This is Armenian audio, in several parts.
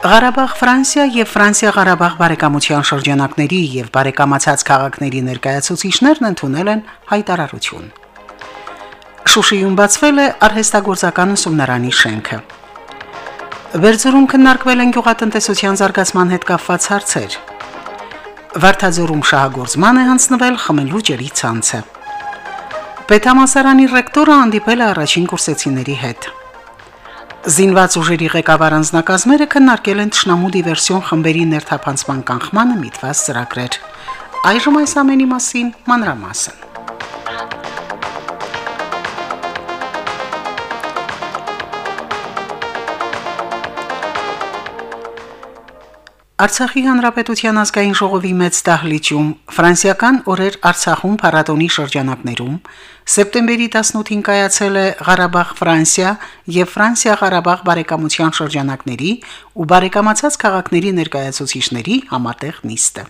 Ղարաբաղ Ֆրանսիա եւ Ֆրանսիա-Ղարաբաղ բարեկամության շրջանակների եւ բարեկամացած քաղաքների ներկայացուցիչներն ընդունել են հայտարարություն։ Շուշիում բացվել է արհեստագործական ուսումնարանի շենքը։ Վերձորում քննարկվել են գյուղատնտեսության զարգացման հետ կապված հարցեր։ Վարդաձորում շահագործման է հանձնվել խմելու ջրի ցանցը։ Պետամասարանի ռեկտորը հանդիպել է առաջին կուրսեցիների հետ։ Զինված ուժերի ղեկավար անձնակազմերը քննարկել են Տշնամու դիվերսիոն խմբերի ներթափանցման կանխմանը միտված ծրագրեր։ Այժմ այս ամենի մասին մանրամասն։ Արցախի հանրապետության ազգային ժողովի մեծ դահլիճում ֆրանսիական օրեր Արցախում փառատոնի շրջանակներում սեպտեմբերի 18-ին կայացել է Ղարաբաղ Ֆրանսիա եւ Ֆրանսիա-Ղարաբաղ բարեկամության շրջանակների ու բարեկամացած քաղաքների ներկայացուցիչների համատեղ նիստը։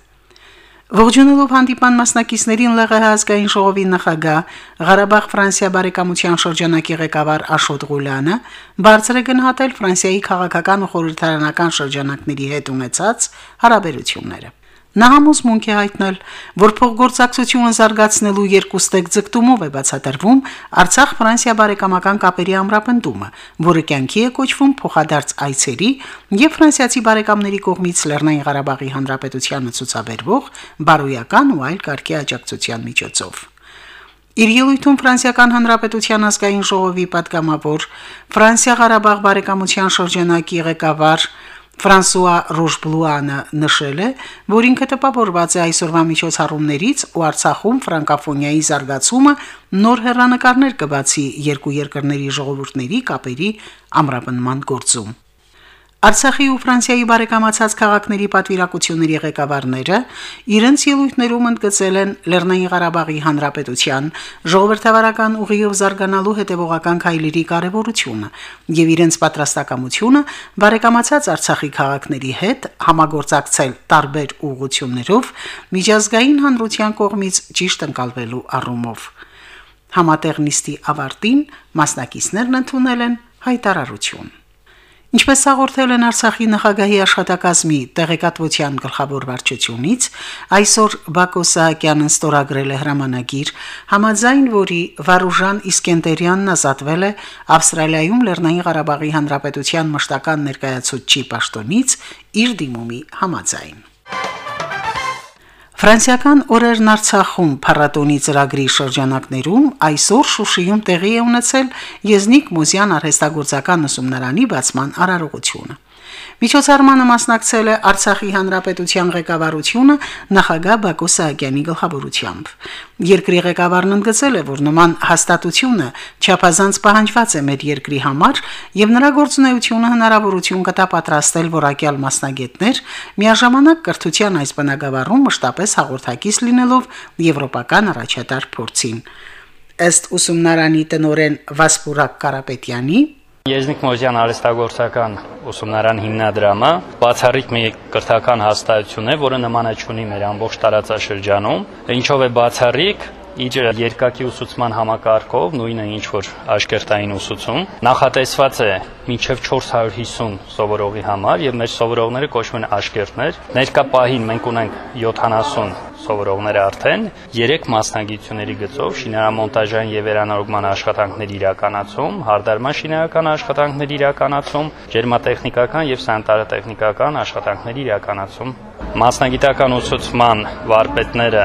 Ողջունելով հանդիպան մասնակիցներին ԼՂՀ ազգային ժողովի նախագահ Ղարաբաղ Ֆրանսիա բարեկամության շրջանակի ղեկավար Աշոտ Ղուլյանը բարձր է գնահատել Ֆրանսիայի քաղաքական ու խորհրդարանական շրջանակների հետ ունեցած հարաբերությունները։ Նա համոզմունք է հայտնել, որ փողորձակցությունը զարգացնելու երկուստեք ձգտումով է բացատրվում Արցախ-Ֆրանսիա բարեկամական կապերի ամրապնդումը, որը կյանքի է կոչվում փոխադարձ այցերի եւ ֆրանսիացի բարեկամների կողմից Լեռնային Ղարաբաղի Հանրապետությանը ցուցաբերվող բարոյական ու այլ կարգի աջակցության միջոցով։ Իր ելույթում Ֆրանսիական Հանրապետության ազգային ժողովի պատգամավոր Ֆրանսիա-Ղարաբաղ բարեկամության շրջանակի ղեկավար Ֆրանսուয়া Ռոշբլուանը նշել է, որ ինքը տպավորված է այսօրվա միջոցառումներից ու Արցախում ֆրանկաֆոնիայի զարգացումը նոր հերանեկարներ կբացի երկու երկրների ժողովուրդների կապերի ամրապնման գործում։ Արցախի ու Ֆրանսիայի բարեկամացած քաղաքների պատվիրակությունների ղեկավարները իրենց ելույթներում ընդգծել են Լեռնային Ղարաբաղի Հանրապետության ժողովրդավարական ուղիով զարգանալու հետևողական քայլերի կարևորությունը եւ իրենց պատրաստակամությունը բարեկամացած Արցախի քաղաքների հետ համագործակցել տարբեր ուղղություններով միջազգային հանրության կողմից ճիշտ ընկալվելու առումով։ Համատեղ նիստի ավարտին մասնակիցներն ընդունել են հայտարարություն։ Ինչպես հաղորդել են Արցախի նախագահի աշխատակազմի տեղեկատվության գլխավոր վարչությունից, այսօր Բակո Սահակյանն ստորագրել է հրամանագիր, համաձայն որի Վարուժան Իսկենդերյանն ազատվել է Ավստրալիայում Լեռնային Ղարաբաղի Հանրապետության մշտական ներկայացուցիչ պաշտոնից իր դիմումի համաձայն։ Ֆրանսիական օրերն Արցախում փառատոնի ծրագրի շրջանակներում այսօր Շուշիում տեղի է ունեցել Եզնիկ Մոզյան արհեստագործական ուսումնարանի բացման արարողությունը։ Միջոցառմանը մասնակցել է Արցախի հանրապետության ղեկավարությունը նախագահ Բակո Սահակյանի գլխավորությամբ։ Երկրի ղեկավարն ընդգծել է, որ նման հաստատությունը չափազանց պահանջված է մեր երկրի համար եւ նրա գործունեությունը հնարավորություն կտա պատրաստել որակյալ մասնագետներ միաժամանակ կրթության այս բնագավառում մշտապես հաղորդակից լինելով եվրոպական առաջատար փորձին։ Ըստ ուսումնարանի տնորեն Վասպուրակ Կարապետյանի Եզնիկ Մոզյան արհեստագործական ուսումնարան հիմնադրամը բացառիկ մի կրթական հաստատություն է, որը նմանը չունի մեր ամբողջ տարածաշրջանում։ Ինչով է բացառիկ, իր երկակի ուսուցման համակարգով, նույնը ինչ որ աշկերտային ուսուցում, նախատեսված է մինչև 450 սովորողի համար եւ մեր սովորողները կոչվում են աշկերտներ։ Ներկա պահին մենք ունենք 70 սովորողները արդեն 3 մասնագիտությունների գծով շինարարմոնտաժային եւ վերանորոգման աշխատանքների իրականացում, հարդարման շինարարական աշխատանքների իրականացում, ջերմատեխնիկական եւ սանիտարատեխնիկական աշխատանքների իրականացում։ Մասնագիտական ուսուցման վարպետները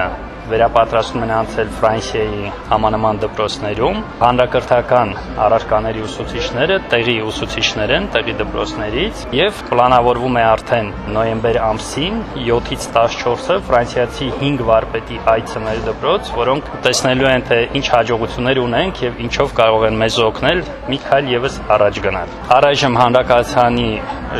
վերապատրաստում են անցել Ֆրանսիայի համանման դպրոցներում։ Հանրակրթական առարկաների ուսուցիչները տեղի ուսուցիչներ են տեղի դպրոցներից եւ պլանավորվում է արդեն նոյեմբեր ամսին 7-ից 14-ը ֆրանսիացի 5 վարպետի այցը մեր դպրոց, որոնք տեսնելու են թե ինչ հաջողություններ ունենք եւ ինչով կարող են մեզ օգնել մի քայլ եւս առաջ գնալ։ Առայժմ հանրակացանի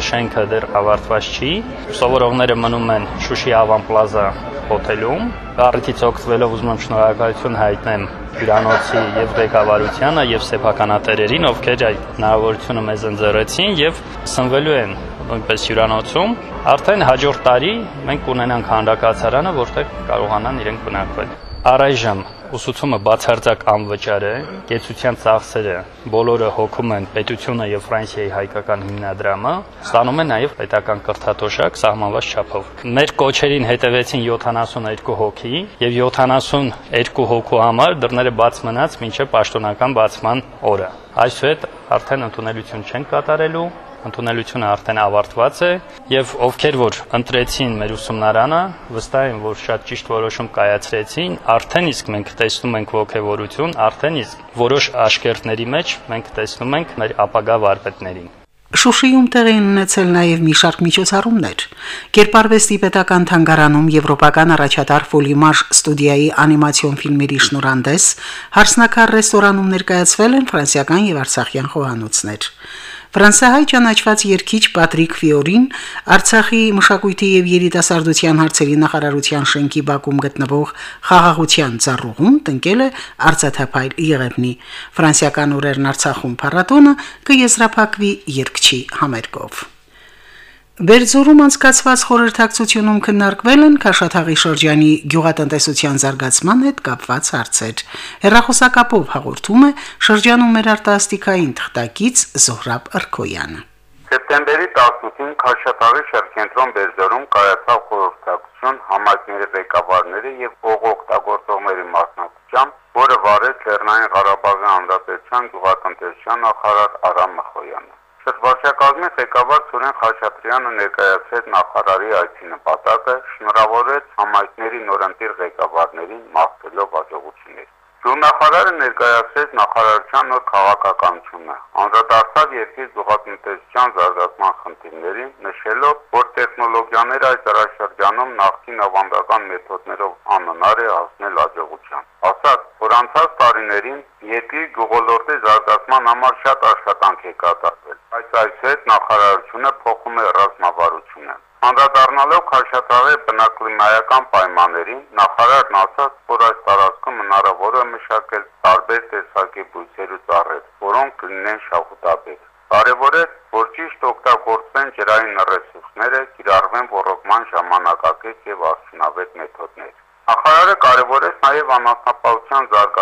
շենքը դեռ ավարտված չի։ Սովորողները մնում են Շուշի Ավան պլազա հոթելում։ Առիթից օգտվելով ուզում եմ շնորհակալություն հայտնեմ հյուրանոցի եւ ղեկավարությանը եւ սեփականատերերին, ովքեր այդ հնարավորությունը մեզ ընձեռեցին եւ սնվելու են նույնպես հյուրանոցում։ Արդեն հաջորդ տարի մենք կունենանք հանրակացարանը, որտեղ կարողանան իրենք բնակվել։ Առայժմ ուսուցումը բացարձակ անվճար է, կեցության ծախսերը բոլորը հոգում են պետությունը եւ Ֆրանսիայի հայկական հիմնադրամը, ստանում են նաեւ պետական կրթաթոշակ սահմանված չափով։ Մեր կոչերին հետևեցին 72 հոգի եւ 72 հոգու համար դռները բաց մնաց մինչեւ պաշտոնական բացման օրը։ Այսուհետ արդեն ընդունելություն չեն կատարելու ընդունելությունը արդեն ավարտված է եւ ովքեր որ ընտրեցին մեր ուսումնարանը, վստահ եմ, որ շատ ճիշտ որոշում կայացրեցին, արդեն իսկ մենք տեսնում ենք ողջավորություն, արդեն իսկ որոշ աշկերտների մեջ մենք տեսնում ենք մեր ապագա վարպետներին։ Շուշիում տեղի ունեցել նաև մի շարք միջոցառումներ։ Կերպարվեստի պետական թանգարանում եվրոպական առաջատար Ֆոլիմաժ ստուդիայի անիմացիոն ֆիլմերի շնորհանդես հարսնակար ռեստորանում ներկայացվել են ֆրանսիական եւ արցախյան խոհանոցներ։ Ֆրանսահայ ճանաչված երգիչ Պատրիկ Ֆիորին Արցախի մշակույթի եւ երիտասարդության հարցերի նախարարության շենքի բակում գտնվող խաղաղության ծառուղում տնկել է արծաթափայլ Եղևնի։ Ֆրանսիական օրերն Արցախում փառատոնը կեզրափակվի երգչի համերգով։ Բերձորում անցկացված խորհրդակցությունում քննարկվել են Քաշաթաղի շրջանի գյուղատնտեսության զարգացման հետ կապված հարցեր։ Հերրախոսակապով հաղորդում է շրջանում մեր արտասթիկային թղթակից Զոհրաբ Ըրքոյանը։ Սեպտեմբերի 18-ին Քաշաթաղի շրջենտրոն Բերձորում կայացավ խորհրդակցություն համայնքների ղեկավարների եւ օգտագործողների մասնակցությամբ, որը վարեց Լեռնային Ղարաբաղի Հանրապետության գյուղատնտեսության նախարար Արամ Մխոյանը։ Շրջակազմի ղեկավար Սուրեն Խաչատրյանը ներկայացրեց նախարարի այցի նպատակը, շնորհավորեց համայնքների նորընտիր ղեկավարներին մաղթելով աջակցություններ։ Գյուղնախարարը ներկայացրեց նախարարության նոր քաղաքականությունը, անդրադարձավ երկրի գյուղատնտեսության զարգացման խնդիրներին, նշելով, որ տեխնոլոգիաները այս դարաշրջանում նախկին ավանդական մեթոդներով անհնար է հասնել աջակցության։ Ասած, որ անցած տարիներին երկրի գյուղոլորտի զարգացման համար շատ աշխատանք է կատարվել այս հետ նախարարությունը փոխում է ռազմավարությունը։ Անդրադառնալով Խաշաթաղի բնակլիմայական պայմաններին, նախարարն ասաց, որ այս տարածքում հնարավոր է մշակել տարբեր տեսակի բույսեր ու ծառեր, որոնք կլինեն շահութաբեր։ Կարևոր է, որ ճիշտ օգտագործվեն ջրային ռեսուրսները, կիրառվեն ռոռոկման ժամանակակից եւ արդյունավետ մեթոդներ։ Նախարարը կարևորեց նաև անասնապահության պետությունը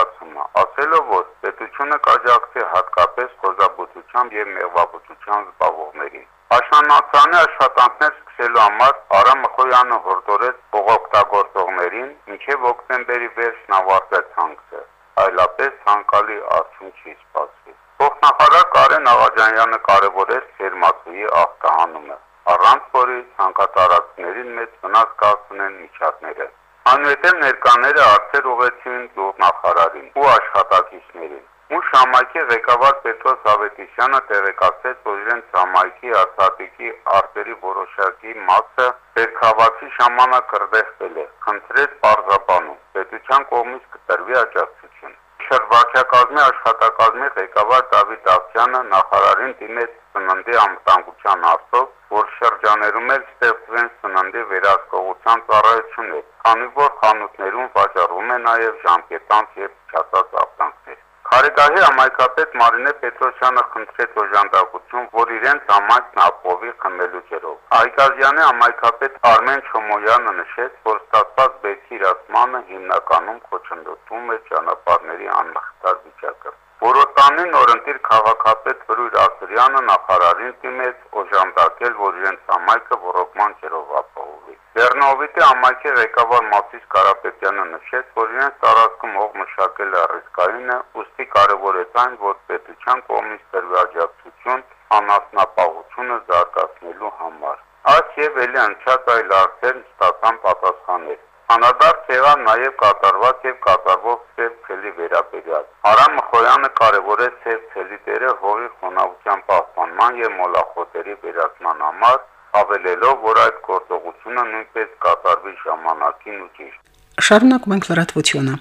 կաջակցի հատկապես խոզաբուծությամբ եւ մեղվաբուծությամբ զբաղվողներին։ Պաշտպանացանի աշխատանքներ սկսելու համար Արամ Մխոյանը հորդորեց փողօգտագործողներին մինչև օկտեմբերի վերջն ավարտել ցանցը, այլապես ցանկալի արդյունք չի սպասվի։ Փոխնախարար Կարեն Աղաջանյանը կարևորեց ֆերմացուի ախտահանումը, առանց որի ցանկատարածքներին մեծ վնաս կասնեն միջատները։ Անվետև ներկաները արդեն ուղեցին գյուղնախարարին ու աշխատակիցներին։ Ու շամայքի ղեկավար Պետրոս Ավետիսյանը տեղեկացրեց, որ իրենց շամայքի արտադիկի արտերի որոշակի մասը Բերքավացի ժամանակ կրվեխվել է։ Խնդրեց պարզաբանում։ Պետության կողմից կտրվի աջակցություն։ Շրջակազմի աշխատակազմի ղեկավար Դավիթ Աղջյանը նախարարին դիմեց սննդի անվտանգության հարցով, որ շրջաներում էլ ստեղծվեն սննդի վերահսկողության ծառայություններ, քանի որ խանութներում վաճառվում է նաև ժամկետանց եւ չասած ապրանքներ։ Խարեգահի ամայքապետ Մարինե Պետրոսյանը խնդրեց օժանդակություն, որ իրենց ամայքն ապովի խմելու ջերով։ Այգազյանի ամայքապետ Արմեն Չոմոյանը նշեց, որ ստացված բերքի իրացմանը հիմնականում խոչընդոտում է ճանապարհների անմխտար վիճակը։ Որոտանի նորընտիր քաղաքապետ Վրույր Ասրյանը նախարարին դիմեց օժանդակել, որ իրենց ամայքը ռոռոկման ջերով ապահովի։ Լեռնովիտի ամայքի ղեկավար Մաթիս Կարապետյանը նշեց, որ իրենց տարածքում հող մշակելը ռիսկային է, ուստի կարևոր է այն, որ պետության կողմից տրվի աջակցություն անասնապահությունը զարգացնելու համար։ Այս եւ ելի անցած այլ արդեն ստացան պատասխաններ։ Անադարձ եղան նաև կատարված եւ կատարվող ծև ցելի վերաբերյալ։ Արամ Մխոյանը կարևորեց ծև ցելի դերը հողի խոնավության պահպանման եւ մոլախոտերի վերացման համար, ավելելով, որ այդ գործողությունը նույնպես կատարվի ժամանակին ու ճիշտ։ Շարունակում ենք լրատվությունը։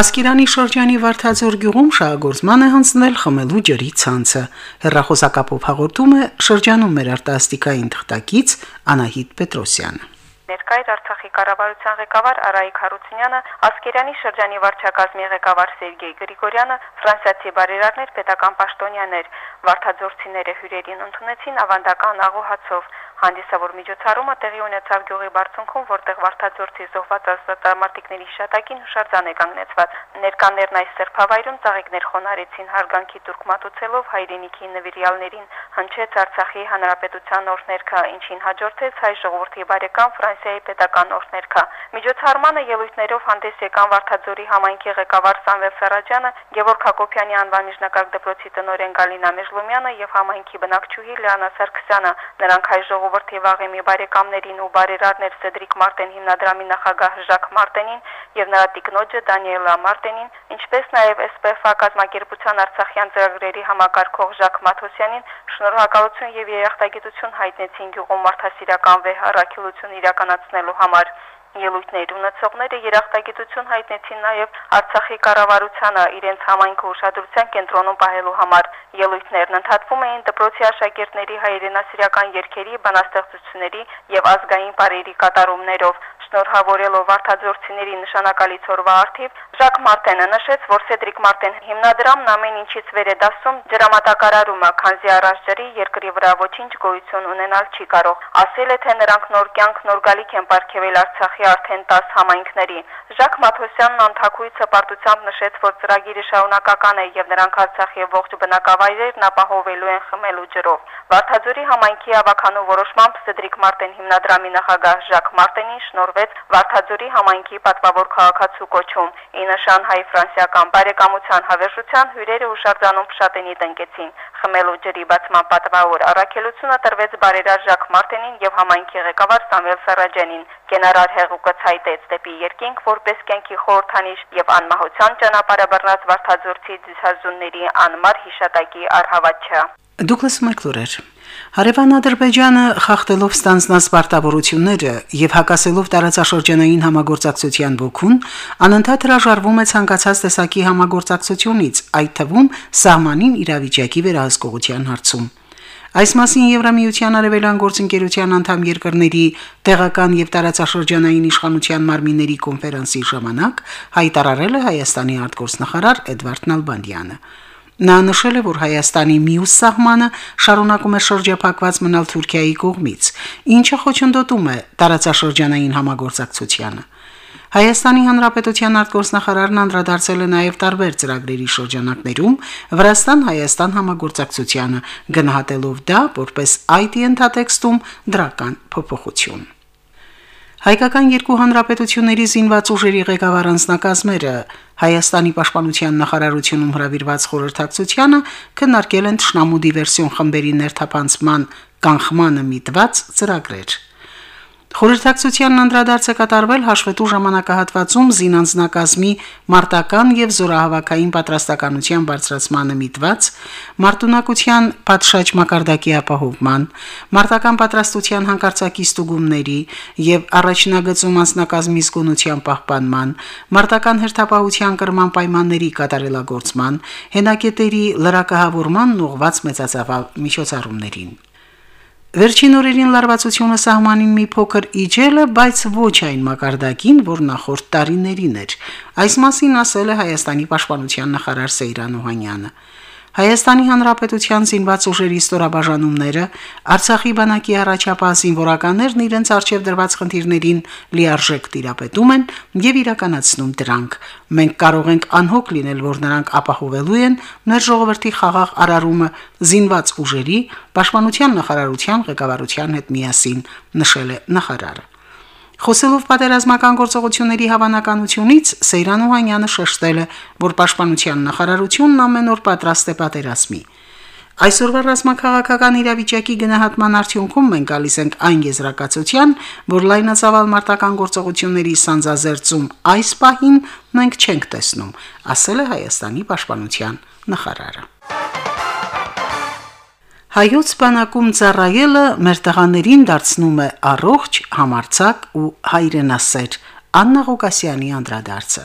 Ասկերանի շրջանի Վարդաձոր գյուղում շահագործման է հանձնել խմելու ջրի ցանցը։ Հերրախոսակապով հաղորդում է շրջանում մեր արտասթիկային թղթակից Անահիտ Պետրոսյանը։ ներկա էր Արցախի կառավարության ղեկավար Արայիկ Հարությունյանը, Ասկերյանի շրջանի վարչակազմի ղեկավար Սերգեյ Գրիգորյանը, ֆրանսիացի բարերարներ, պետական պաշտոնյաներ, վարդաձորցիները հյուրերին ընդունեցին ավանդական աղոհացով։ Հանդիսավոր միջոցառումը տեղի ունեցավ գյուղի բարձունքում, որտեղ Վարդաձորցի զոհված ազատամարտիկների շտակին հուշարձան է կանգնեցված։ Ներկաներն այս սրբավայրում ծաղիկներ խոնարեցին հարգանքի տուրք մատուցելով հայրենիքի նվիրյալներին, հնչեց Արցախի հանրապետության օրհներքը, ինչին հաջորդեց հայ ժողովրդի բարեկամ Ֆրանսիայի պետական օրհներքը։ Միջոցառմանը ելույթներով հանդես եկան Վարդաձորի համայնքի ղեկավար Սամվել Սարաջյանը, Գևորգ Հակոբյանի անվան միջնակարգ դպրոցի տնօրեն Գալինա Մեժլումյանը եւ համայնքի բնակչուհի Լիանա Սարգսյանը։ Նրանք հայ ժողովրդի վաղեմի բարեկամներին ու բարերարներ Սեդրիկ Մարտեն հիմնադրամի նախագահ Ժակ Մարտենին եւ նրա տիկնոջը Դանիելա Մարտենին, ինչպես նաեւ SPF-ը կազմակերպության Արցախյան ծրագրերի համակարգող Ժակ Մաթոսյանին շնորհակալություն եւ երախտագիտություն հայտնեցին գյուղում մարդասիրական վեհ առաքելություն իրականացնելու համար։ Ելույթներ ունեցողները երախտագիտություն հայտնեցին նաև Արցախի կառավարությանը իրենց համայնքը ուշադրության կենտրոնում պահելու համար։ Ելույթներն ընդհատվում էին դպրոցի աշակերտների հայրենասիրական երգերի, բանաստեղծությունների եւ ազգային բարերի կատարումներով։ Շնորհավորելով Վարդաձորցիների նշանակալից օրվա արդիվ, Ժակ Մարտենը նշեց, որ Սեդրիկ Մարտեն հիմնադրամն ամեն ինչից վեր է դասում ջրամատակարարումը, քանզի առանց ջրի երկրի վրա ոչինչ գոյություն ունենալ չի կարող։ Ասել է, թե նրանք նոր կյանք, նոր գալիք են ապարգևել Արցախի արդեն 10 համայնքների։ Ժակ Մաթոսյանն անթակույց հպարտությամբ նշեց, որ ծրագիրը շարունակական է եւ նրանք Արցախի ողջ բնակավայրերն ապահովելու են խմելու ջրով։ Վարդաձորի համայնքի ավականու որոշմամբ Սեդրիկ Մարտեն հիմնադրամի նախագահ Ժակ Մարտենին շնորհ կատարվեց Վարդաձորի համայնքի պատվավոր քաղաքացու կոչում։ Ի նշան հայ-ֆրանսիական բարեկամության հավերժության հյուրերը հուշարձանում Փշատենի տնկեցին։ Խմելու ջրի բացման պատվավոր առաքելությունը տրվեց բարերար Ժակ Մարտենին եւ համայնքի ղեկավար Սամվել Սարաջանին։ Գեներալ Հեղուկը ցայտեց դեպի երկինք որպես կենքի խորհրդանիշ եւ անմահության ճանապարհը բռնած Վարդաձորցի դիսազունների անմար հիշատակի արհավաճա։ Դուկլաս Մակլուրեր Հարևան Ադրբեջանը խախտելով ստանձնած պարտավորությունները եւ հակասելով տարածաշրջանային համագործակցության ոգուն, անընդհատ հրաժարվում է ցանկացած տեսակի համագործակցությունից, այդ թվում սահմանին իրավիճակի վերահսկողության հարցում։ Այս մասին Եվրամիության արևելան գործընկերության անդամ երկրների տեղական եւ տարածաշրջանային իշխանության մարմինների կոնֆերանսի ժամանակ հայտարարել է Հայաստանի արտգործնախարար Էդվարդ Նալբանդյանը։ Նա նշել է, որ Հայաստանի միուս սահմանը շարունակում է շրջափակված մնալ Թուրքիայի կողմից, ինչը խոչընդոտում է տարածաշրջանային համագործակցությանը։ Հայաստանի Հանրապետության արտգործնախարարն անդրադարձել է նաև տարբեր ծրագրերի շրջանակներում Վրաստան-Հայաստան համագործակցությանը, գնահատելով դա որպես IT ընդհատեքստում դրական փոփոխություն։ Հայկական երկու հանրապետությունների զինված ուժերի ղեկավար անձնակազմերը Հայաստանի պաշտպանության նախարարությունում հրավիրված խորհրդակցությանը քննարկել են ճշնամու դիվերսիոն խմբերի ներթափանցման կանխմանը միտված ծրագրեր։ Խորհրդակցությանն անդրադարձ է կատարվել հաշվետու ժամանակահատվածում զինանձնակազմի մարտական եւ զորահավաքային պատրաստականության բարձրացմանը միտված, մարտունակության պատշաճ մակարդակի ապահովման, մարտական պատրաստության հանկարծակի ստուգումների եւ առաջնագծում անձնակազմի զգոնության պահպանման, մարտական հերթապահության կրման պայմանների կատարելագործման, հենակետերի լրակահավորման ուղղված մեծածավալ միջոցառումներին։ Վերջին օրերին լարվածությունը սահմանին մի փոքր իջել է, բայց ոչ այն մակարդակին, որ նախորդ տարիներին էր։ Այս մասին ասել է Հայաստանի պաշտպանության նախարար Սեյրան Օհանյանը։ Հայաստանի Հանրապետության զինված ուժերի ստորաբաժանումները Արցախի բանակի առաջապահ զինվորականներն իրենց արժև դրված խնդիրներին լիարժեք տիրապետում են եւ իրականացնում դրանք։ Մենք կարող ենք անհոգ լինել, որ նրանք ապահովելու են մեր ժողովրդի խաղաղ արարումը զինված ուժերի պաշտպանության նախարարության ղեկավարության հետ միասին, նշել է նախարարը։ Խոսելով պատերազմական գործողությունների հավանականությունից Սեյրան Օհանյանը շեշտել է, որ պաշտպանության նախարարությունն ամեն օր պատրաստ է պատերազմի։ Այսօրվա ռազմաքաղաքական իրավիճակի գնահատման արդյունքում մենք գալիս ենք այն եզրակացության, որ լայնածավալ մարտական գործողությունների սանձազերծում այս պահին մենք չենք տեսնում, ասել է Հայաստանի պաշտպանության նախարարը։ Հայոց բանակում ծառայելը մեր տղաներին դարձնում է առողջ, համարցակ ու հայրենասեր։ Աննա Ղուկասյանի անդրադարձը։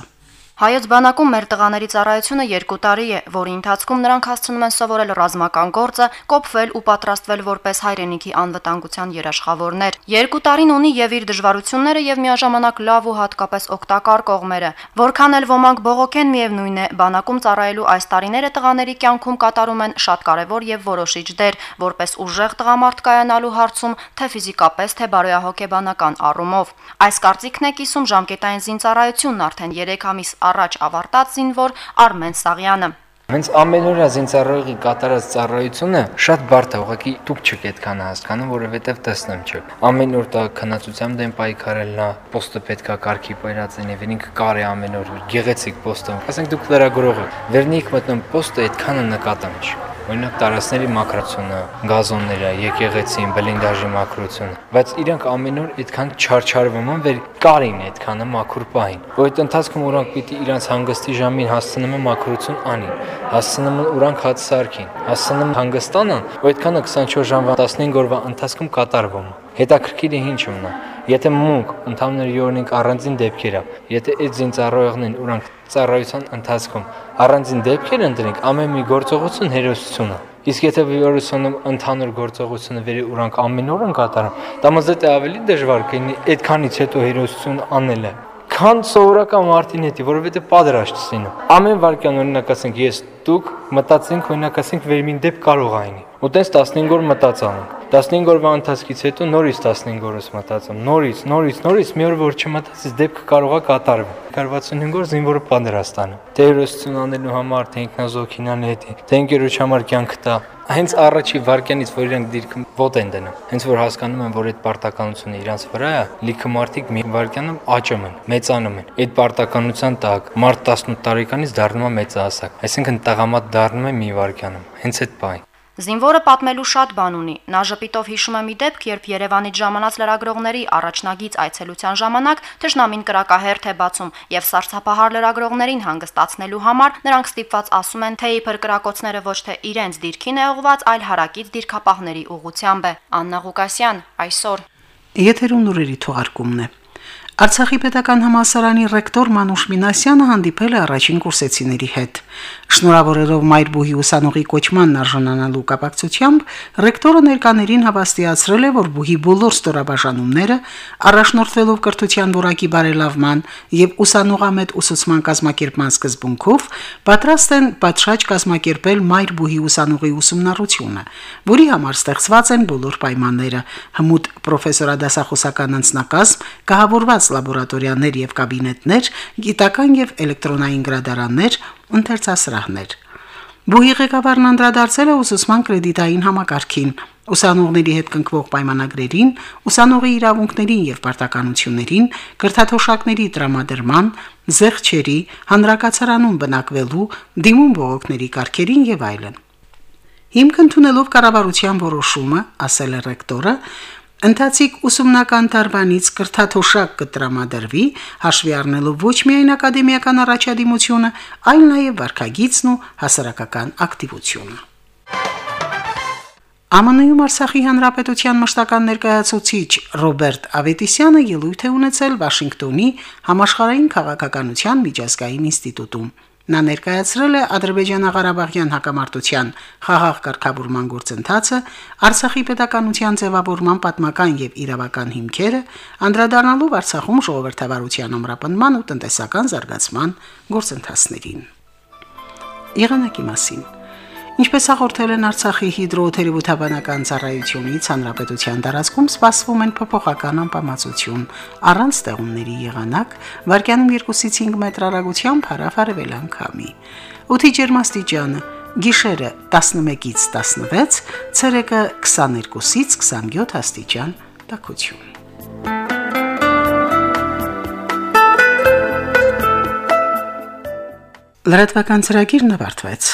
Հայոց բանակում մեր տղաների ծառայությունը 2 տարի է, որի ընթացքում նրանք հասցնում են սովորել ռազմական գործը, կոփվել ու պատրաստվել որպես հայրենիքի անվտանգության երաշխավորներ։ 2 տարին ունի եւ իր դժվարությունները եւ միաժամանակ լավ ու հատկապես օգտակար կողմերը։ Որքան էլ ոմանք բողոքեն միևնույն է, բանակում ծառայելու այս տարիները տղաների կյանքում կատարում են շատ կարևոր եւ որոշիչ դեր, որպես ուժեղ տղամարդ կայանալու հարցում, թե ֆիզիկապես, թե բարոյահոգեբանական առումով։ Այս կարծիքն է կիսում ժամկետային զինծառայությունն արդեն 3 ամիս առաջ ավարտած զինվոր Արմեն Սաղյանը։ Հենց ամենօրյա զինծառայողի կատարած ծառայությունը շատ բարդ է, ուղղակի դուք չեք այդքան հասկանում, որովհետև տեսնում չեք։ Ամեն օր դա քնածությամբ դեմ պայքարելն է, պոստը պետքա կարգի պայրածեն եւ ինքը կարի ամեն օր գեղեցիկ պոստը։ Ասենք դուք լրագրող եք, վերնիկ մտնում պոստը այդքանը նկատում չի օրինակ տարածքների մակրությունը, գազոնները, եկեղեցին, բլինդաժի մակրությունը, բայց իրանք ամեն օր այդքան չարչարվում են վեր կարին այդքանը մաքուր պահին։ Որ այդ ընթացքում ուրանք պիտի իրանք հանգստի ժամին հասցնում են մակրություն անին, հասցնում են ուրանք հաց սարքին, հասցնում հանգստանան, որ այդքանը 24 ժամվա 15 օրվա ընթացքում կատարվում է։ Հետաքրքիր է ինչ ունա։ Եթե մունք ընդհանուր յորնիկ առանձին դեպքերա, եթե այդ զինծառայողներն ուրանք ծառայության ընթացքում առանձին դեպքեր ընտրենք, ամեն մի գործողություն հերոսություն է։ Իսկ եթե վիրուսոնում ընդհանուր գործողությունը վերի ուրանք ամեն օր են կատարում, դա մզետ է ավելի դժվար կլինի այդքանից հետո հերոսություն անելը քան սովորական մարդին հետի, որովհետեւ պատրաստ չսինում։ Ամեն վարքյան օրինակ ասենք ես դուք մտածենք օրինակ ասենք վերմին դեպ կարող այնի։ Ու տես 15 օր մտածանք։ 15 օրվա ընթացքից հետո նորից 15 օրս մտածում, նորից, նորից, նորից մի օր որ չմտածես դեպքը կարողա կատարվի։ 65 օր զինվորը պատերաստանը։ Թե հերոսություն անելու համար, թե ինքնազոհինան հետի, թե ընկերոջ համար կյանք տա։ Հենց առաջի վարքյանից, որ իրենք դիրքը ոտ են դնում, հենց որ հասկանում են, որ այդ պարտականությունը իրանց վրա է, լիքը մարդիկ մի վարքյանը աճում են, մեծանում են։ Այդ պարտականության տակ մարդ 18 տարեկանից դառնում է մեծահասակ։ Այսինքն տղամարդ դառնում է մի վարքյանում։ Հենց այդ բանը Զինվորը պատմելու շատ բան ունի։ Նա ժպիտով հիշում է մի դեպք, երբ Երևանից ժամանած լրագրողների առաջնագից այցելության ժամանակ թշնամին կրակահերթ է բացում եւ սարսափահար լրագրողներին հանգստացնելու համար նրանք ստիպված ասում են, թե իբր կրակոցները ոչ թե իրենց դիրքին է ուղված, այլ հարակից դիրքապահների ուղությամբ է։ Աննա Ղուկասյան այսօր Եթերում նորերի թողարկումն է։ Արցախի պետական համալսարանի ռեկտոր Մանուշ Մինասյանը հանդիպել է առաջին կուրսեցիների հետ։ Շնորհավորելով Մայրբուհի ուսանողի կոչմանն արժանանալու կապակցությամբ ռեկտորը ներկաներին հավաստիացրել է, որ բուհի բոլոր ստորաբաժանումները առաջնորդվելով կրթության որակի բարելավման եւ ուսանողամետ ուսուցման կազմակերպման սկզբունքով պատրաստ են պատշաճ կազմակերպել Մայրբուհի ուսանողի ուսումնառությունը, որի համար ստեղծված են բոլոր պայմանները։ Հմուտ պրոֆեսորադասախոսական անձնակազմ կահավորված ստեղծված լաբորատորիաներ եւ կաբինետներ, գիտական եւ էլեկտրոնային գրադարաններ, ընթերցասրահներ։ Բուհի ղեկավարն անդրադարձել է ուսուցման կրեդիտային համակարգին, ուսանողների հետ կնքվող պայմանագրերին, ուսանողի իրավունքներին եւ պարտականություններին, կրթաթոշակների տրամադրման, զեղչերի, հանրակացարանում բնակվելու, դիմում բողոքների կարգերին եւ այլն։ Հիմք ընդունելով կառավարության որոշումը, ասել է ռեկտորը, Ընթացիկ ուսումնական տարվանից կրթաթոշակ կտրամադրվի, հաշվի առնելով ոչ միայն ակադեմիական առաջադիմությունը, այլ նաև վարքագիծն ու հասարակական ակտիվությունը։ ԱՄՆ-ում Արցախի հանրապետության մշտական ներկայացուցիչ Ռոբերտ Ավետիսյանը ելույթ է ունեցել Վաշինգտոնի համաշխարհային քաղաքականության միջազգային ինստիտուտում։ Նա ներկայացրել է Ադրբեջանա-Ղարաբաղյան հակամարտության խաղաղ կարգավորման գործընթացը, Արցախի պետականության ձևավորման պատմական եւ իրավական հիմքերը, անդրադառնալով Արցախում ժողովրդավարության ամրապնման ու տնտեսական զարգացման գործընթացներին։ Եղանակի մասին Ինչպես հաղորդել են Արցախի հիդրոթերապևտաբանական ծառայությունից, հանրապետության տարածքում սպասվում են փոփոխական անբավարարություն, առանց ստեղումների եղանակ, վարկյանում 2-ից 5 մետր հեռագությամբ հարավարևելան քամի։ Օդի ջերմաստիճանը՝ գիշերը 11-ից 16, ցերեկը 22-ից 27 աստիճան տաքություն։ Լրատվական ծրագիրն ավարտվեց։